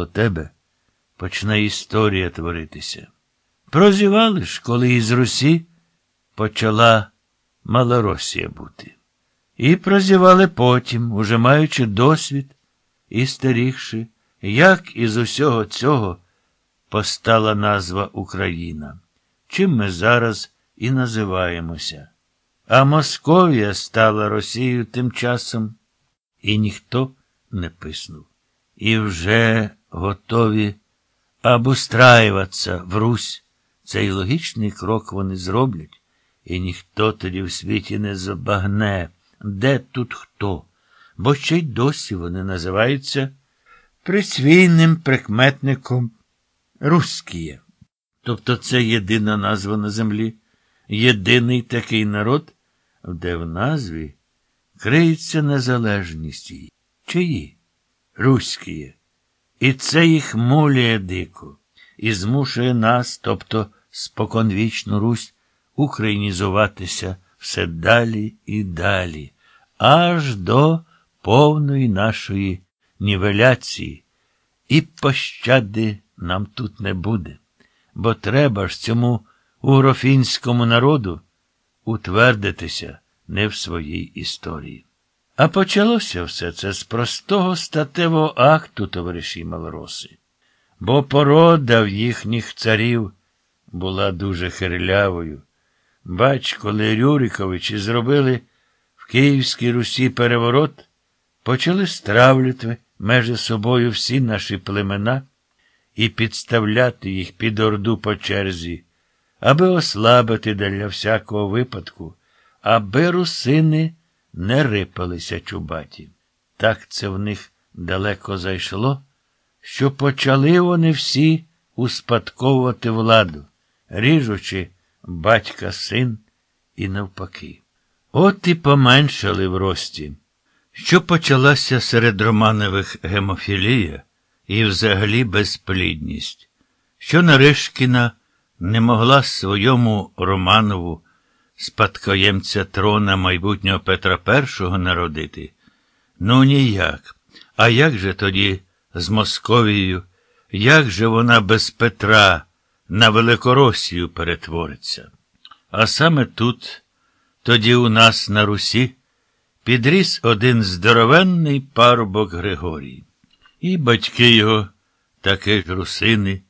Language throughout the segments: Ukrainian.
до тебе почне історія творитися. Прозівали ж, коли із Русі почала Малоросія бути. І прозівали потім, уже маючи досвід і старігши, як із усього цього постала назва Україна, чим ми зараз і називаємося. А Московія стала Росією тим часом, і ніхто не писнув. І вже готові обустраюватися в Русь. Цей логічний крок вони зроблять, і ніхто тоді в світі не забагне, де тут хто, бо ще й досі вони називаються присвійним прикметником Рускіє. Тобто це єдина назва на землі, єдиний такий народ, де в назві криється незалежність її. Чиї? Руські. І це їх молює дико, і змушує нас, тобто споконвічну Русь, українізуватися все далі і далі, аж до повної нашої нівеляції. І пощади нам тут не буде, бо треба ж цьому угрофінському народу утвердитися не в своїй історії. А почалося все це з простого статевого акту, товариші малороси, бо порода в їхніх царів була дуже хирлявою. Бач, коли Рюриковичі зробили в Київській Русі переворот, почали стравлювати межі собою всі наші племена і підставляти їх під орду по черзі, аби ослабити для всякого випадку, аби русини не рипалися чубаті. Так це в них далеко зайшло, що почали вони всі успадковувати владу, ріжучи батька син і навпаки. От і поменшали в рості. Що почалася серед Романових гемофілія і взагалі безплідність, що Наришкіна не могла своєму Романову спадкоємця трона майбутнього Петра І народити? Ну ніяк. А як же тоді з Московією, як же вона без Петра на Великоросію перетвориться? А саме тут, тоді у нас на Русі, підріс один здоровенний парубок Григорій. І батьки його, таки ж русини,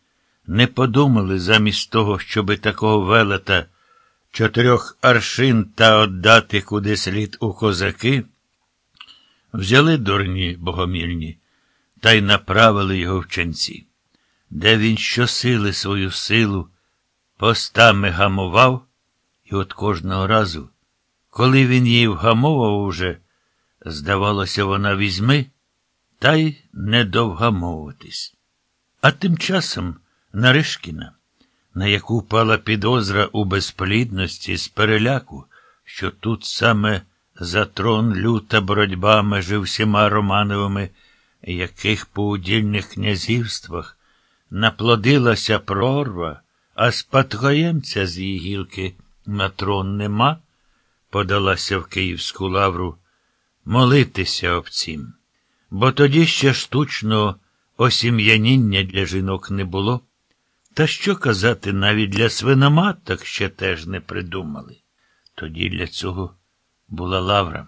не подумали замість того, щоби такого велета чотирьох аршин та отдати куди слід у козаки, взяли дурні богомільні та й направили його в ченці, де він щосили свою силу постами гамував, і от кожного разу, коли він її вгамовував уже, здавалося, вона візьми та й не довгамовуватись. А тим часом Наришкіна на яку пала підозра у безплідності з переляку, що тут саме за трон люта боротьба межи всіма Романовими, яких по удільних князівствах наплодилася прорва, а спадкоємця з її гілки на трон нема, подалася в Київську лавру молитися об цім. Бо тоді ще штучного осім'яніння для жінок не було. Та що казати, навіть для свиноматок ще теж не придумали. Тоді для цього була лавра,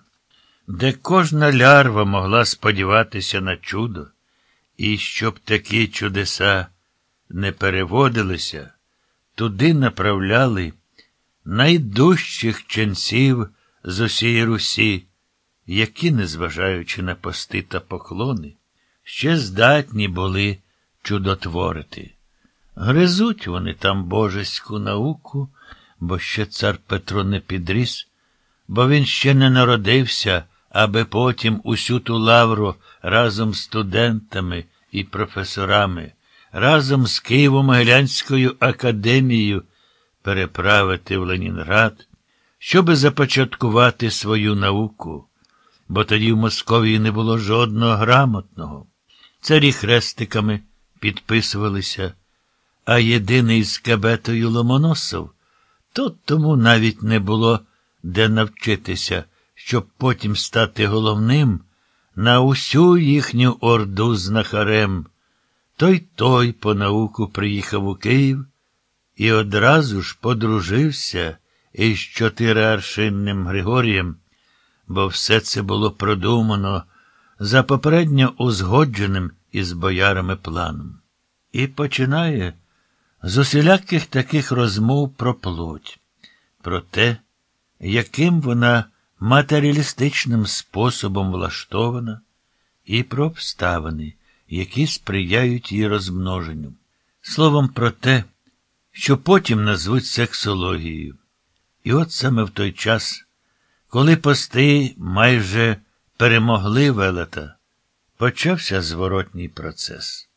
де кожна лярва могла сподіватися на чудо, і щоб такі чудеса не переводилися, туди направляли найдужчих ченців з усієї Русі, які, незважаючи на пости та поклони, ще здатні були чудотворити. Гризуть вони там божеську науку, бо ще цар Петро не підріс, бо він ще не народився, аби потім усю ту лавру разом з студентами і професорами, разом з Києво-Могилянською академією переправити в Ленінград, щоби започаткувати свою науку, бо тоді в Московії не було жодного грамотного. Царі хрестиками підписувалися а єдиний з кабетою Ломоносов, то тому навіть не було де навчитися, щоб потім стати головним на усю їхню орду знахарем, той той по науку приїхав у Київ і одразу ж подружився із чотириаршинним Григорієм, бо все це було продумано за попередньо узгодженим із боярами планом. І починає з усіляких таких розмов про плоть, про те, яким вона матеріалістичним способом влаштована, і про обставини, які сприяють її розмноженню. Словом, про те, що потім назвуть сексологією. І от саме в той час, коли пости майже перемогли велета, почався зворотній процес.